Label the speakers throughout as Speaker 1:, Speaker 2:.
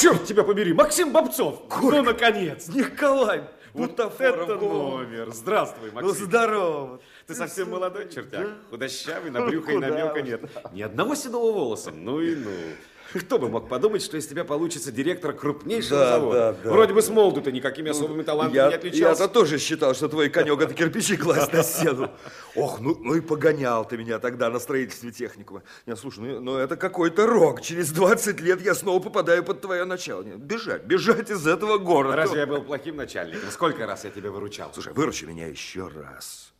Speaker 1: Черт тебя побери, Максим Бобцов!
Speaker 2: Горько.
Speaker 1: Ну, наконец!
Speaker 2: Николай
Speaker 1: Вот это номер! Здравствуй,
Speaker 2: Ну,
Speaker 1: Максим.
Speaker 2: здорово.
Speaker 1: Ты совсем молодой чертяк.
Speaker 2: Да.
Speaker 1: Худощавый, на брюхо и намека нет. Ни одного седого волоса. Ну и ну. Кто бы мог подумать, что из тебя получится директор крупнейшего
Speaker 2: Да,
Speaker 1: завода.
Speaker 2: да, да.
Speaker 1: Вроде бы с молоду ты никакими особыми талантами
Speaker 2: Я,
Speaker 1: не отличался.
Speaker 2: я-то тоже считал, что твой конек это кирпичи класть на стену. Ох, ну, ну и погонял ты меня тогда на строительстве техникума. Не, слушай, ну, ну это какой-то рок. Через 20 лет я снова попадаю под твое начало. Не, Бежать, бежать из этого города.
Speaker 1: Разве я был плохим начальником? Сколько раз я тебя выручал?
Speaker 2: Слушай, выручи меня еще раз.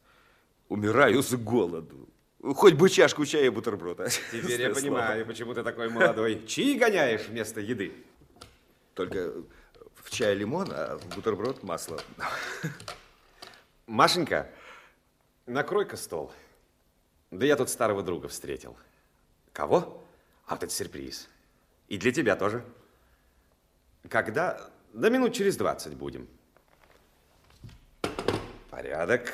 Speaker 2: Умираю с голоду. Хоть бы чашку чая и бутерброда.
Speaker 1: Теперь я понимаю, почему ты такой молодой. Чьи гоняешь вместо еды?
Speaker 2: Только в чай лимон, а в бутерброд масло.
Speaker 1: Машенька, накрой-ка стол. Да я тут старого друга встретил. Кого? А вот это сюрприз. И для тебя тоже. Когда? Да минут через 20 будем. Порядок.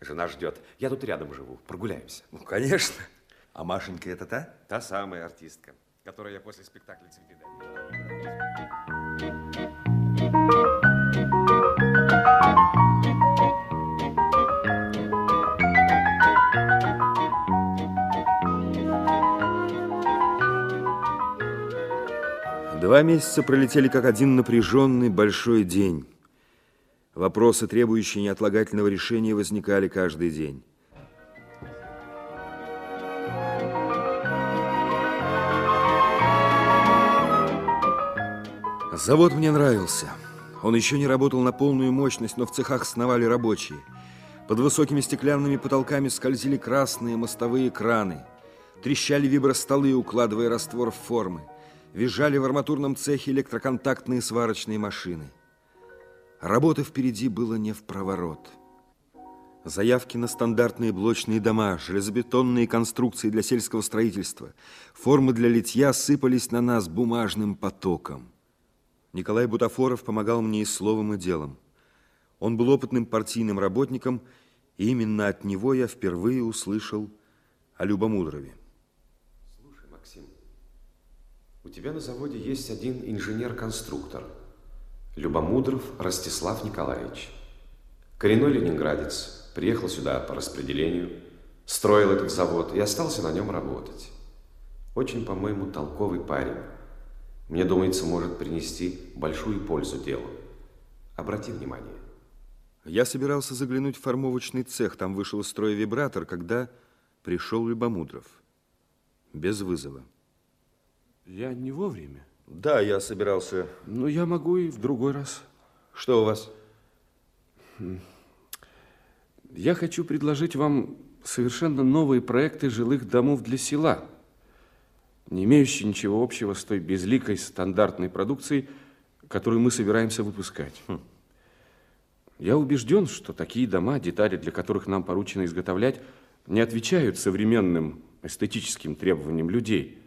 Speaker 1: Жена ждет. Я тут рядом живу. Прогуляемся.
Speaker 2: Ну, конечно. А Машенька это та?
Speaker 1: Та самая артистка, которой я после спектакля цветы.
Speaker 2: Два месяца пролетели как один напряженный большой день. Вопросы, требующие неотлагательного решения, возникали каждый день. Завод мне нравился. Он еще не работал на полную мощность, но в цехах сновали рабочие. Под высокими стеклянными потолками скользили красные мостовые краны. Трещали вибростолы, укладывая раствор в формы. Визжали в арматурном цехе электроконтактные сварочные машины. Работы впереди было не в проворот. Заявки на стандартные блочные дома, железобетонные конструкции для сельского строительства, формы для литья сыпались на нас бумажным потоком. Николай Бутафоров помогал мне и словом, и делом. Он был опытным партийным работником, и именно от него я впервые услышал о Любомудрове.
Speaker 1: Слушай, Максим, у тебя на заводе есть один инженер-конструктор. Любомудров Ростислав Николаевич. Коренной ленинградец. Приехал сюда по распределению, строил этот завод и остался на нем работать. Очень, по-моему, толковый парень. Мне думается, может принести большую пользу делу. Обрати внимание.
Speaker 2: Я собирался заглянуть в формовочный цех, там вышел из строя вибратор, когда пришел Любомудров. Без вызова.
Speaker 3: Я не вовремя.
Speaker 2: Да, я собирался...
Speaker 3: Но я могу и в другой раз.
Speaker 2: Что у вас?
Speaker 3: Я хочу предложить вам совершенно новые проекты жилых домов для села, не имеющие ничего общего с той безликой стандартной продукцией, которую мы собираемся выпускать. Я убежден, что такие дома, детали для которых нам поручено изготовлять, не отвечают современным эстетическим требованиям людей.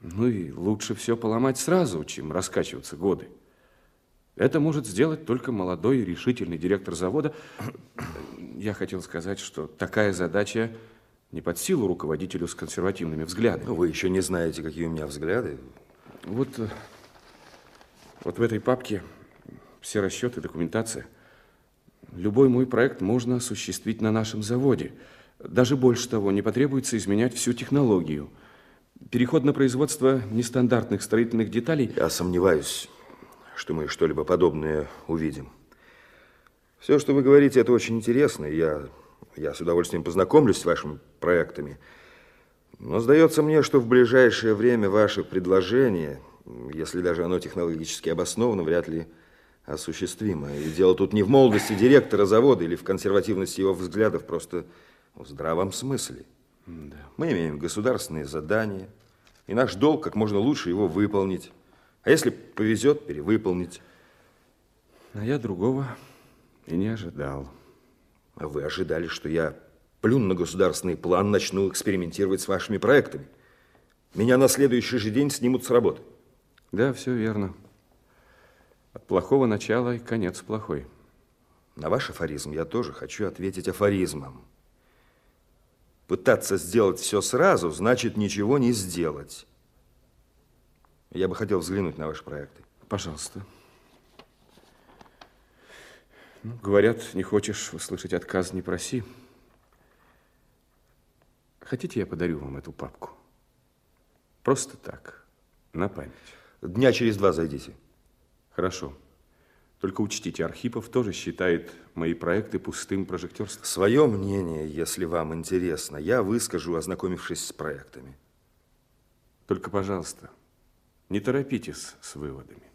Speaker 3: Ну и лучше все поломать сразу, чем раскачиваться годы. Это может сделать только молодой и решительный директор завода. Я хотел сказать, что такая задача не под силу руководителю с консервативными взглядами.
Speaker 2: Вы еще не знаете, какие у меня взгляды.
Speaker 3: Вот, э, вот в этой папке все расчеты, документация. Любой мой проект можно осуществить на нашем заводе. Даже больше того, не потребуется изменять всю технологию. Переход на производство нестандартных строительных деталей
Speaker 2: Я сомневаюсь, что мы что-либо подобное увидим. Все, что вы говорите, это очень интересно. Я, я с удовольствием познакомлюсь с вашими проектами. Но сдается мне, что в ближайшее время ваше предложение, если даже оно технологически обосновано, вряд ли осуществимо. И дело тут не в молодости директора завода или в консервативности его взглядов, просто в здравом смысле. Мы имеем государственные задания, и наш долг как можно лучше его выполнить. А если повезет, перевыполнить.
Speaker 3: А я другого и не ожидал.
Speaker 2: А вы ожидали, что я плюну на государственный план, начну экспериментировать с вашими проектами. Меня на следующий же день снимут с работы.
Speaker 3: Да, все верно. От плохого начала и конец плохой.
Speaker 2: На ваш афоризм я тоже хочу ответить афоризмом. Пытаться сделать все сразу, значит ничего не сделать. Я бы хотел взглянуть на ваши проекты.
Speaker 3: Пожалуйста. Ну, говорят, не хочешь услышать отказ, не проси. Хотите, я подарю вам эту папку? Просто так, на память.
Speaker 2: Дня через два зайдите.
Speaker 3: Хорошо. Только учтите, Архипов тоже считает мои проекты пустым прожектерством.
Speaker 2: Свое мнение, если вам интересно, я выскажу, ознакомившись с проектами.
Speaker 3: Только, пожалуйста, не торопитесь с выводами.